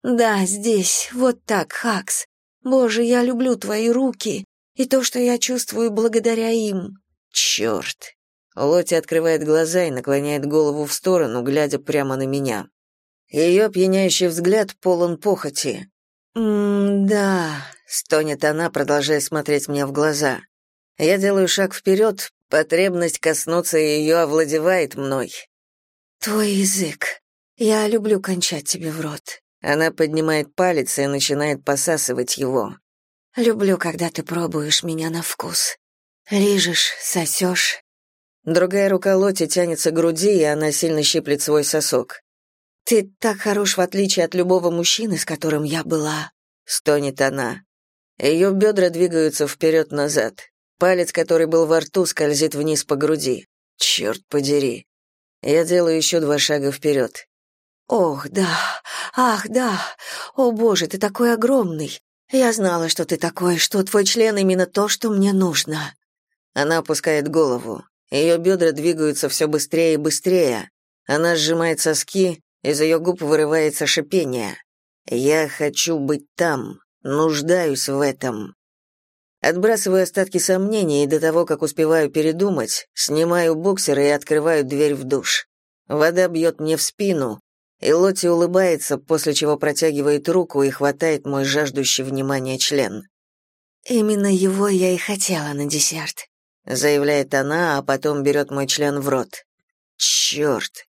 «Да, здесь, вот так, Хакс. Боже, я люблю твои руки и то, что я чувствую благодаря им». «Черт!» Лотти открывает глаза и наклоняет голову в сторону, глядя прямо на меня. Ее пьяняющий взгляд полон похоти. «М-да», — стонет она, продолжая смотреть мне в глаза. Я делаю шаг вперед, потребность коснуться ее овладевает мной. «Твой язык. Я люблю кончать тебе в рот». Она поднимает палец и начинает посасывать его. «Люблю, когда ты пробуешь меня на вкус. Лижешь, сосешь, Другая рука Лоти тянется к груди, и она сильно щиплет свой сосок. «Ты так хорош, в отличие от любого мужчины, с которым я была», — стонет она. Ее бедра двигаются вперед-назад. Палец, который был во рту, скользит вниз по груди. Черт подери. Я делаю еще два шага вперед. «Ох, да! Ах, да! О, боже, ты такой огромный! Я знала, что ты такой, что твой член именно то, что мне нужно!» Она опускает голову. Ее бедра двигаются все быстрее и быстрее. Она сжимает соски, из ее губ вырывается шипение. «Я хочу быть там, нуждаюсь в этом». Отбрасываю остатки сомнений и до того, как успеваю передумать, снимаю боксеры и открываю дверь в душ. Вода бьет мне в спину, и Лотти улыбается, после чего протягивает руку и хватает мой жаждущий внимания член. «Именно его я и хотела на десерт», заявляет она, а потом берет мой член в рот. Черт!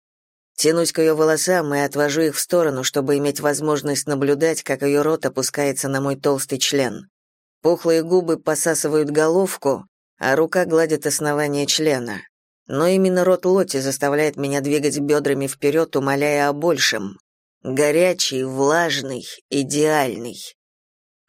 Тянусь к ее волосам и отвожу их в сторону, чтобы иметь возможность наблюдать, как ее рот опускается на мой толстый член. Пухлые губы посасывают головку, а рука гладит основание члена. Но именно рот Лоти заставляет меня двигать бедрами вперед, умоляя о большем. Горячий, влажный, идеальный.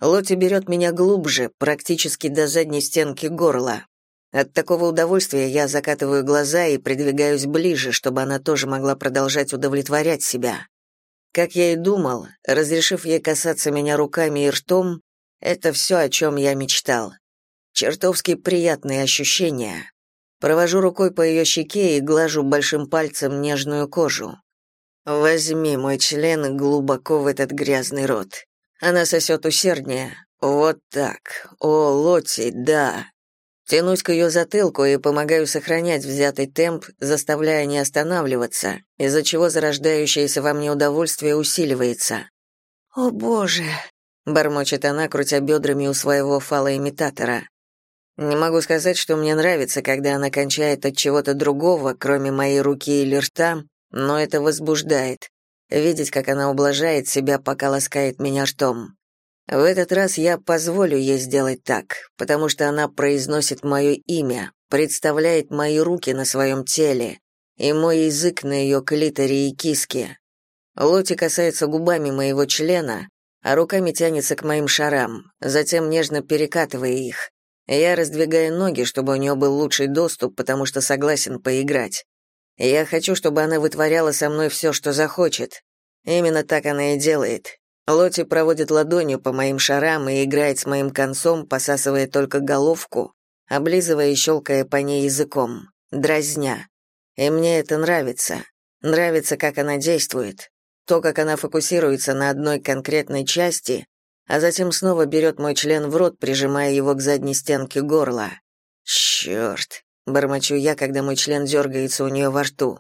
Лоти берет меня глубже, практически до задней стенки горла. От такого удовольствия я закатываю глаза и придвигаюсь ближе, чтобы она тоже могла продолжать удовлетворять себя. Как я и думал, разрешив ей касаться меня руками и ртом, это все, о чем я мечтал. Чертовски приятные ощущения. Провожу рукой по ее щеке и глажу большим пальцем нежную кожу. Возьми мой член глубоко в этот грязный рот. Она сосет усерднее. Вот так. О, Лотти, да. Тянусь к ее затылку и помогаю сохранять взятый темп, заставляя не останавливаться, из-за чего зарождающееся во мне удовольствие усиливается. «О, Боже!» — бормочет она, крутя бедрами у своего фалоимитатора. Не могу сказать, что мне нравится, когда она кончает от чего-то другого, кроме моей руки или рта, но это возбуждает. Видеть, как она ублажает себя, пока ласкает меня ртом. В этот раз я позволю ей сделать так, потому что она произносит мое имя, представляет мои руки на своем теле и мой язык на ее клиторе и киске. Лоти касается губами моего члена, а руками тянется к моим шарам, затем нежно перекатывая их. Я раздвигаю ноги, чтобы у нее был лучший доступ, потому что согласен поиграть. Я хочу, чтобы она вытворяла со мной все, что захочет. Именно так она и делает. Лоти проводит ладонью по моим шарам и играет с моим концом, посасывая только головку, облизывая и щелкая по ней языком, дразня. И мне это нравится. Нравится, как она действует. То, как она фокусируется на одной конкретной части, а затем снова берет мой член в рот, прижимая его к задней стенке горла. Черт! бормочу я, когда мой член дергается у нее во рту.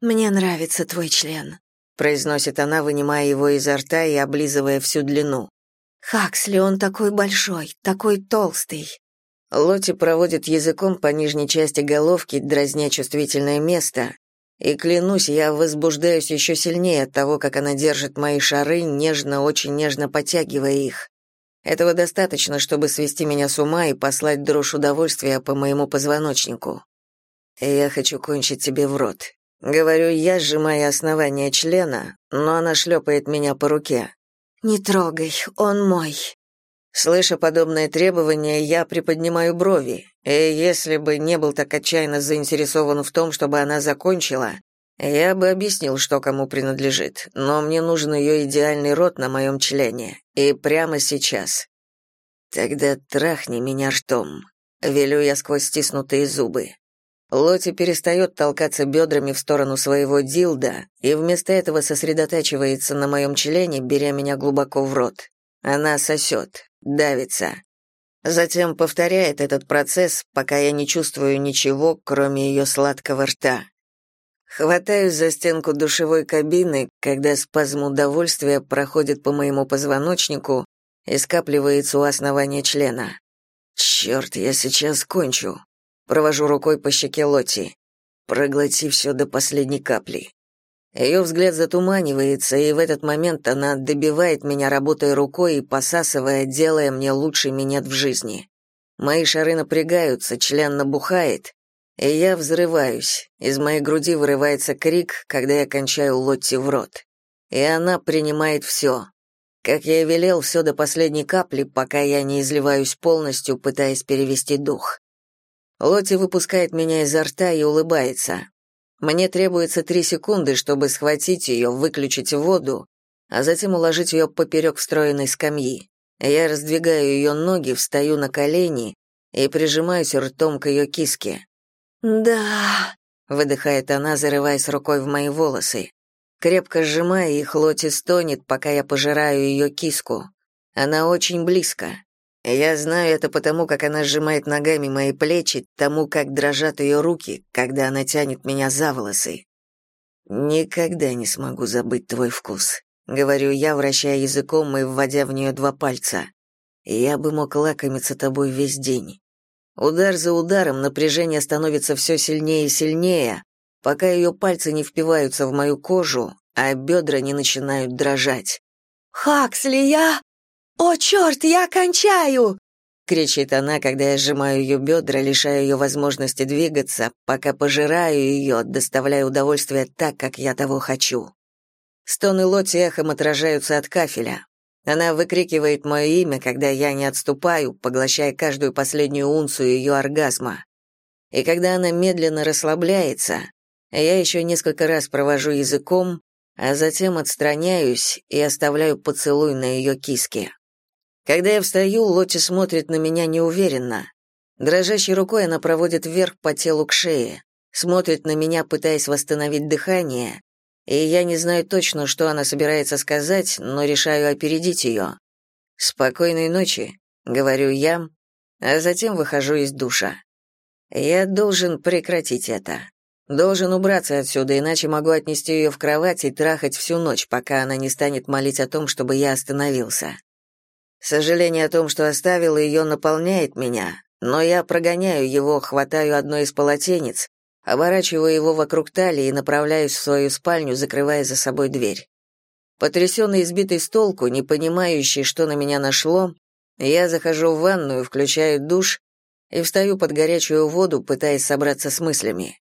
«Мне нравится твой член», произносит она, вынимая его изо рта и облизывая всю длину. Хаксли, он такой большой, такой толстый. Лоти проводит языком по нижней части головки, дразня чувствительное место, и клянусь, я возбуждаюсь еще сильнее от того, как она держит мои шары, нежно, очень нежно подтягивая их. Этого достаточно, чтобы свести меня с ума и послать дрожь удовольствия по моему позвоночнику. Я хочу кончить тебе в рот. Говорю я, сжимая основание члена, но она шлепает меня по руке. «Не трогай, он мой». Слыша подобное требование, я приподнимаю брови, и если бы не был так отчаянно заинтересован в том, чтобы она закончила, Я бы объяснил, что кому принадлежит, но мне нужен ее идеальный рот на моем члене, и прямо сейчас. Тогда трахни меня ртом, велю я сквозь стиснутые зубы. Лоти перестает толкаться бедрами в сторону своего дилда и вместо этого сосредотачивается на моем члене, беря меня глубоко в рот. Она сосет, давится. Затем повторяет этот процесс, пока я не чувствую ничего, кроме ее сладкого рта. Хватаюсь за стенку душевой кабины, когда спазм удовольствия проходит по моему позвоночнику и скапливается у основания члена. Черт, я сейчас кончу. Провожу рукой по щеке Лоти. Проглоти все до последней капли. Ее взгляд затуманивается, и в этот момент она добивает меня, работая рукой и посасывая, делая мне лучший минет в жизни. Мои шары напрягаются, член набухает, и я взрываюсь. Из моей груди вырывается крик, когда я кончаю Лотти в рот. И она принимает все. Как я и велел, все до последней капли, пока я не изливаюсь полностью, пытаясь перевести дух. Лотти выпускает меня изо рта и улыбается. Мне требуется три секунды, чтобы схватить ее, выключить воду, а затем уложить ее поперек встроенной скамьи. Я раздвигаю ее ноги, встаю на колени и прижимаюсь ртом к ее киске. «Да», — выдыхает она, зарываясь рукой в мои волосы. Крепко сжимая их, Лоти стонет, пока я пожираю ее киску. Она очень близко. Я знаю это потому, как она сжимает ногами мои плечи, тому, как дрожат ее руки, когда она тянет меня за волосы. «Никогда не смогу забыть твой вкус», — говорю я, вращая языком и вводя в нее два пальца. «Я бы мог лакомиться тобой весь день». Удар за ударом напряжение становится все сильнее и сильнее, пока ее пальцы не впиваются в мою кожу, а бедра не начинают дрожать. «Хаксли, я...» «О, черт, я кончаю!» — кричит она, когда я сжимаю ее бедра, лишая ее возможности двигаться, пока пожираю ее, доставляя удовольствие так, как я того хочу. Стоны Лоти эхом отражаются от кафеля. Она выкрикивает мое имя, когда я не отступаю, поглощая каждую последнюю унцию ее оргазма. И когда она медленно расслабляется, я еще несколько раз провожу языком, а затем отстраняюсь и оставляю поцелуй на ее киске. Когда я встаю, Лотти смотрит на меня неуверенно. Дрожащей рукой она проводит вверх по телу к шее, смотрит на меня, пытаясь восстановить дыхание, и я не знаю точно, что она собирается сказать, но решаю опередить ее. «Спокойной ночи», — говорю я, а затем выхожу из душа. Я должен прекратить это. Должен убраться отсюда, иначе могу отнести ее в кровать и трахать всю ночь, пока она не станет молить о том, чтобы я остановился. Сожаление о том, что оставил ее, наполняет меня, но я прогоняю его, хватаю одно из полотенец, оборачиваю его вокруг талии и направляюсь в свою спальню, закрывая за собой дверь. Потрясенный избитый с толку, не понимающий, что на меня нашло, я захожу в ванную, включаю душ и встаю под горячую воду, пытаясь собраться с мыслями.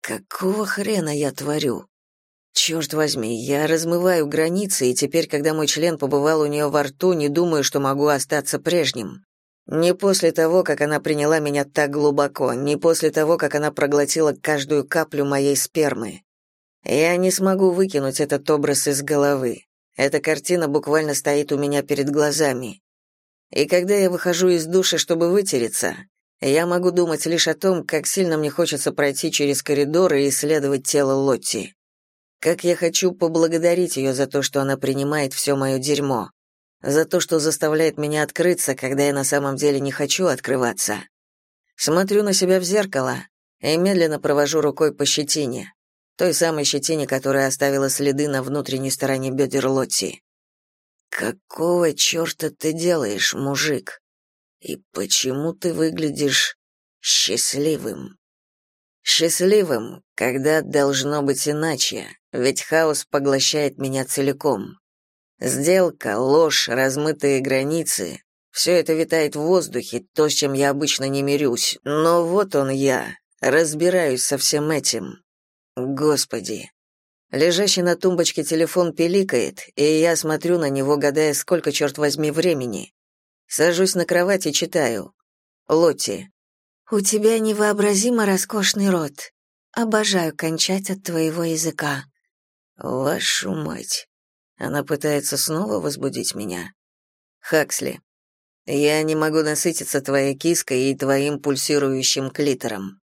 Какого хрена я творю? Черт возьми, я размываю границы, и теперь, когда мой член побывал у нее во рту, не думаю, что могу остаться прежним. Не после того, как она приняла меня так глубоко, не после того, как она проглотила каждую каплю моей спермы. Я не смогу выкинуть этот образ из головы. Эта картина буквально стоит у меня перед глазами. И когда я выхожу из душа, чтобы вытереться, я могу думать лишь о том, как сильно мне хочется пройти через коридор и исследовать тело Лотти. Как я хочу поблагодарить ее за то, что она принимает все мое дерьмо, за то, что заставляет меня открыться, когда я на самом деле не хочу открываться. Смотрю на себя в зеркало и медленно провожу рукой по щетине, той самой щетине, которая оставила следы на внутренней стороне бедер Лотти. «Какого черта ты делаешь, мужик? И почему ты выглядишь счастливым?» Счастливым, когда должно быть иначе, ведь хаос поглощает меня целиком. Сделка, ложь, размытые границы — все это витает в воздухе, то, с чем я обычно не мирюсь. Но вот он я, разбираюсь со всем этим. Господи. Лежащий на тумбочке телефон пиликает, и я смотрю на него, гадая, сколько, черт возьми, времени. Сажусь на кровать и читаю. Лотти. «У тебя невообразимо роскошный рот. обожаю кончать от твоего языка. Вашу мать. Она пытается снова возбудить меня. Хаксли, я не могу насытиться твоей киской и твоим пульсирующим клитором.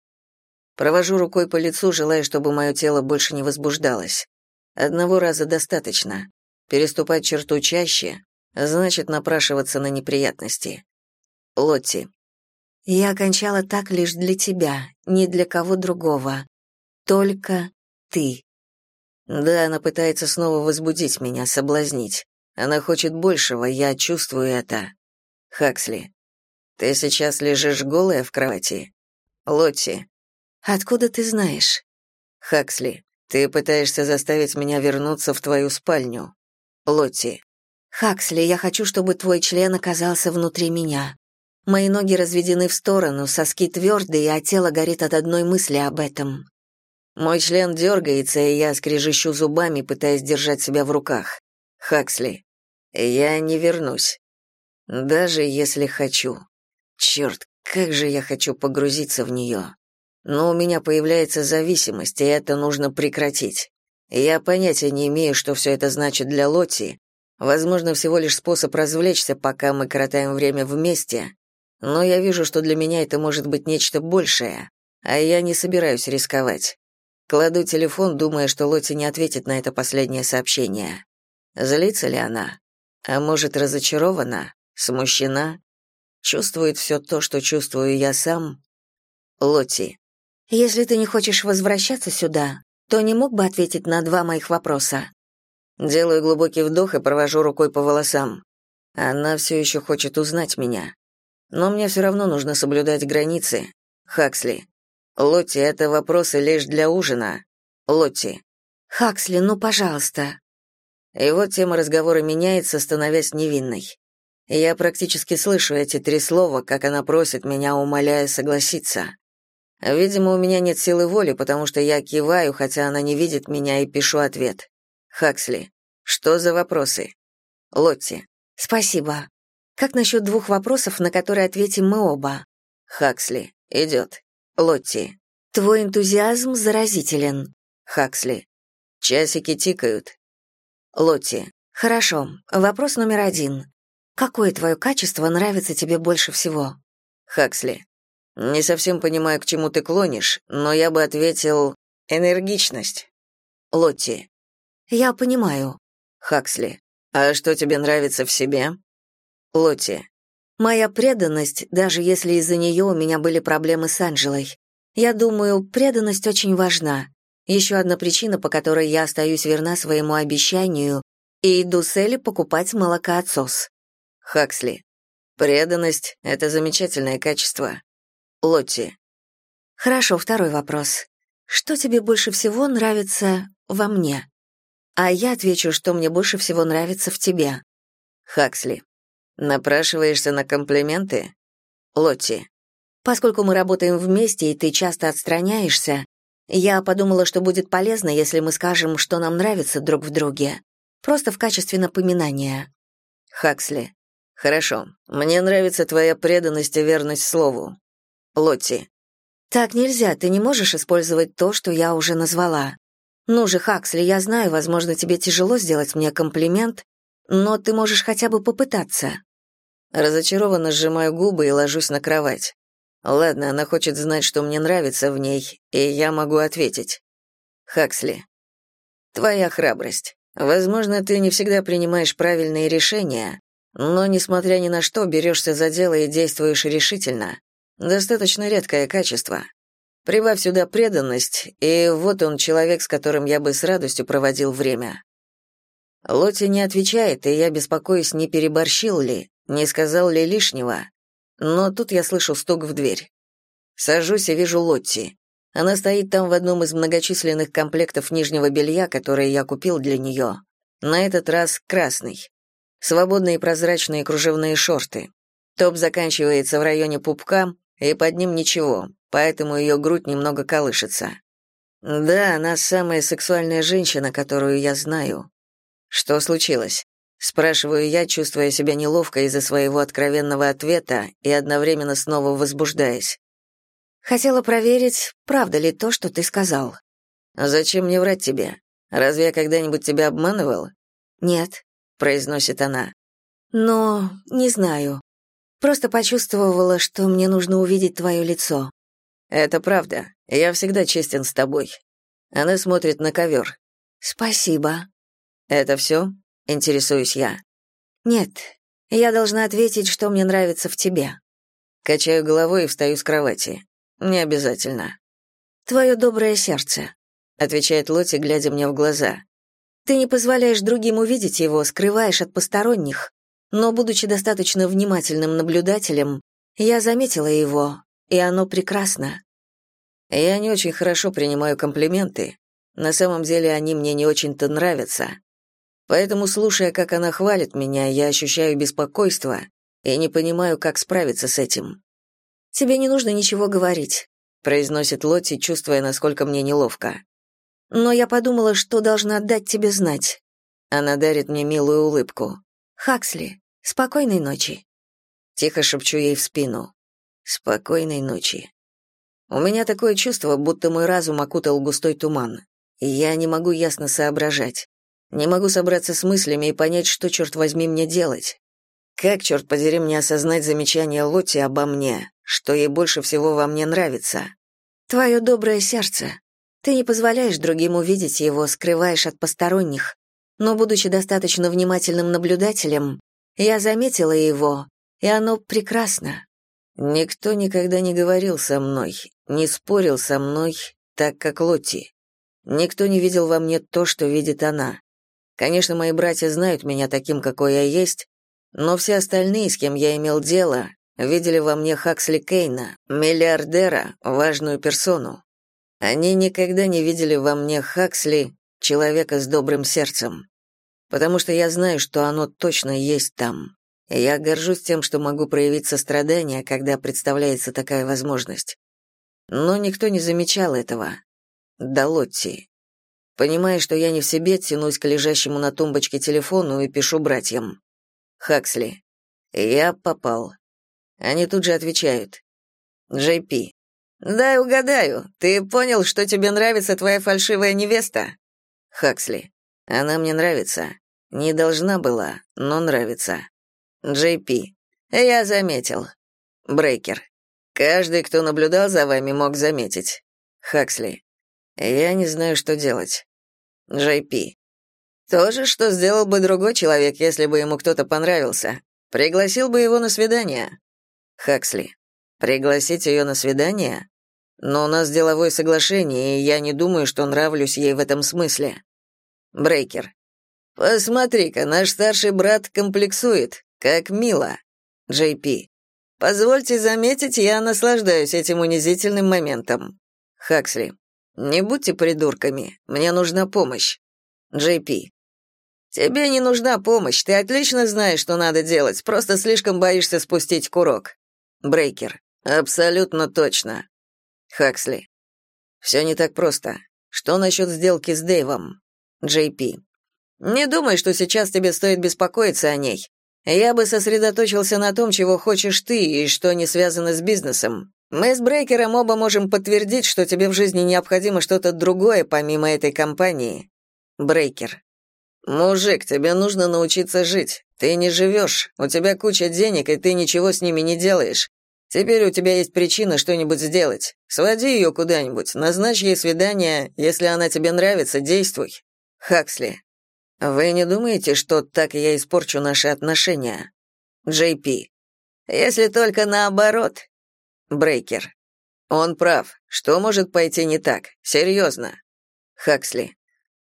Провожу рукой по лицу, желая, чтобы мое тело больше не возбуждалось. Одного раза достаточно. Переступать черту чаще значит напрашиваться на неприятности. Лотти. Я окончала так лишь для тебя, не для кого другого. Только ты. Да, она пытается снова возбудить меня, соблазнить. Она хочет большего, я чувствую это. Хаксли. Ты сейчас лежишь голая в кровати? Лотти. Откуда ты знаешь? Хаксли, ты пытаешься заставить меня вернуться в твою спальню. Лотти. Хаксли, я хочу, чтобы твой член оказался внутри меня. Мои ноги разведены в сторону, соски твердые, а тело горит от одной мысли об этом. Мой член дергается, и я скрежещу зубами, пытаясь держать себя в руках. Хаксли, я не вернусь. Даже если хочу. Черт, как же я хочу погрузиться в нее но у меня появляется зависимость, и это нужно прекратить. Я понятия не имею, что все это значит для Лотти. Возможно, всего лишь способ развлечься, пока мы коротаем время вместе, но я вижу, что для меня это может быть нечто большее, а я не собираюсь рисковать. Кладу телефон, думая, что Лотти не ответит на это последнее сообщение. Злится ли она? А может, разочарована? Смущена? Чувствует все то, что чувствую я сам? Лотти. Если ты не хочешь возвращаться сюда, то не мог бы ответить на два моих вопроса. Делаю глубокий вдох и провожу рукой по волосам. Она все еще хочет узнать меня. Но мне все равно нужно соблюдать границы. Хаксли. Лотти, это вопросы лишь для ужина. Лотти. Хаксли, ну, пожалуйста. И вот тема разговора меняется, становясь невинной. Я практически слышу эти три слова, как она просит меня, умоляя согласиться. Видимо, у меня нет силы воли, потому что я киваю, хотя она не видит меня, и пишу ответ. Хаксли. Что за вопросы? Лотти. Спасибо. Как насчет двух вопросов, на которые ответим мы оба? Хаксли. Идет. Лотти. Твой энтузиазм заразителен. Хаксли. Часики тикают. Лотти. Хорошо. Вопрос номер один. Какое твое качество нравится тебе больше всего? Хаксли. Не совсем понимаю, к чему ты клонишь, но я бы ответил энергичность. Лотти. Я понимаю. Хаксли. А что тебе нравится в себе? Лотти. Моя преданность, даже если из-за нее у меня были проблемы с Анжелой. Я думаю, преданность очень важна. Еще одна причина, по которой я остаюсь верна своему обещанию и иду с Элли покупать молокоотсос. Хаксли. Преданность — это замечательное качество. Лотти. Хорошо, второй вопрос. Что тебе больше всего нравится во мне? А я отвечу, что мне больше всего нравится в тебе. Хаксли. Напрашиваешься на комплименты? Лотти. Поскольку мы работаем вместе, и ты часто отстраняешься, я подумала, что будет полезно, если мы скажем, что нам нравится друг в друге. Просто в качестве напоминания. Хаксли. Хорошо. Мне нравится твоя преданность и верность слову. Лотти. Так нельзя, ты не можешь использовать то, что я уже назвала. Ну же, Хаксли, я знаю, возможно, тебе тяжело сделать мне комплимент, но ты можешь хотя бы попытаться. Разочарованно сжимаю губы и ложусь на кровать. Ладно, она хочет знать, что мне нравится в ней, и я могу ответить. Хаксли. Твоя храбрость. Возможно, ты не всегда принимаешь правильные решения, но, несмотря ни на что, берешься за дело и действуешь решительно. Достаточно редкое качество. Прибавь сюда преданность, и вот он человек, с которым я бы с радостью проводил время. Лоти не отвечает, и я беспокоюсь, не переборщил ли, не сказал ли лишнего. Но тут я слышу стук в дверь. Сажусь и вижу Лотти. Она стоит там в одном из многочисленных комплектов нижнего белья, которые я купил для нее. На этот раз красный. Свободные прозрачные кружевные шорты. Топ заканчивается в районе пупка, и под ним ничего, поэтому ее грудь немного колышется. Да, она самая сексуальная женщина, которую я знаю. Что случилось? Спрашиваю я, чувствуя себя неловко из-за своего откровенного ответа и одновременно снова возбуждаясь. Хотела проверить, правда ли то, что ты сказал. Зачем мне врать тебе? Разве я когда-нибудь тебя обманывал? Нет, произносит она. Но не знаю. Просто почувствовала, что мне нужно увидеть твое лицо. Это правда. Я всегда честен с тобой. Она смотрит на ковер. Спасибо. Это все? Интересуюсь я. Нет. Я должна ответить, что мне нравится в тебе. Качаю головой и встаю с кровати. Не обязательно. Твое доброе сердце, отвечает Лоти, глядя мне в глаза. Ты не позволяешь другим увидеть его, скрываешь от посторонних. Но, будучи достаточно внимательным наблюдателем, я заметила его, и оно прекрасно. Я не очень хорошо принимаю комплименты. На самом деле они мне не очень-то нравятся. Поэтому, слушая, как она хвалит меня, я ощущаю беспокойство и не понимаю, как справиться с этим. «Тебе не нужно ничего говорить», — произносит Лотти, чувствуя, насколько мне неловко. «Но я подумала, что должна дать тебе знать». Она дарит мне милую улыбку. «Хаксли, спокойной ночи». Тихо шепчу ей в спину. «Спокойной ночи». У меня такое чувство, будто мой разум окутал густой туман, и я не могу ясно соображать. Не могу собраться с мыслями и понять, что, черт возьми, мне делать. Как, черт подери, мне осознать замечание Лотти обо мне, что ей больше всего во мне нравится? Твое доброе сердце. Ты не позволяешь другим увидеть его, скрываешь от посторонних но, будучи достаточно внимательным наблюдателем, я заметила его, и оно прекрасно. Никто никогда не говорил со мной, не спорил со мной, так как Лотти. Никто не видел во мне то, что видит она. Конечно, мои братья знают меня таким, какой я есть, но все остальные, с кем я имел дело, видели во мне Хаксли Кейна, миллиардера, важную персону. Они никогда не видели во мне Хаксли, человека с добрым сердцем потому что я знаю, что оно точно есть там. Я горжусь тем, что могу проявить сострадание, когда представляется такая возможность. Но никто не замечал этого. Да Лотти. Понимая, что я не в себе, тянусь к лежащему на тумбочке телефону и пишу братьям. Хаксли. Я попал. Они тут же отвечают. Джей Пи. «Дай угадаю, ты понял, что тебе нравится твоя фальшивая невеста?» Хаксли. Она мне нравится. Не должна была, но нравится. Джей Пи. Я заметил. Брейкер. Каждый, кто наблюдал за вами, мог заметить. Хаксли. Я не знаю, что делать. Джей Пи. То же, что сделал бы другой человек, если бы ему кто-то понравился. Пригласил бы его на свидание. Хаксли. Пригласить ее на свидание? Но у нас деловое соглашение, и я не думаю, что нравлюсь ей в этом смысле. Брейкер. Посмотри-ка, наш старший брат комплексует, как мило. Джей Пи. Позвольте заметить, я наслаждаюсь этим унизительным моментом. Хаксли. Не будьте придурками, мне нужна помощь. Джей. Тебе не нужна помощь, ты отлично знаешь, что надо делать, просто слишком боишься спустить курок. Брейкер. Абсолютно точно. Хаксли. Все не так просто. Что насчет сделки с Дэйвом? Джей. «Не думай, что сейчас тебе стоит беспокоиться о ней. Я бы сосредоточился на том, чего хочешь ты и что не связано с бизнесом. Мы с Брейкером оба можем подтвердить, что тебе в жизни необходимо что-то другое помимо этой компании. Брейкер. Мужик, тебе нужно научиться жить. Ты не живешь, у тебя куча денег, и ты ничего с ними не делаешь. Теперь у тебя есть причина что-нибудь сделать. Своди ее куда-нибудь, назначь ей свидание, если она тебе нравится, действуй. Хаксли. Вы не думаете, что так я испорчу наши отношения? Джей Пи. Если только наоборот. Брейкер. Он прав. Что может пойти не так? Серьезно. Хаксли.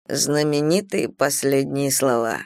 Знаменитые последние слова.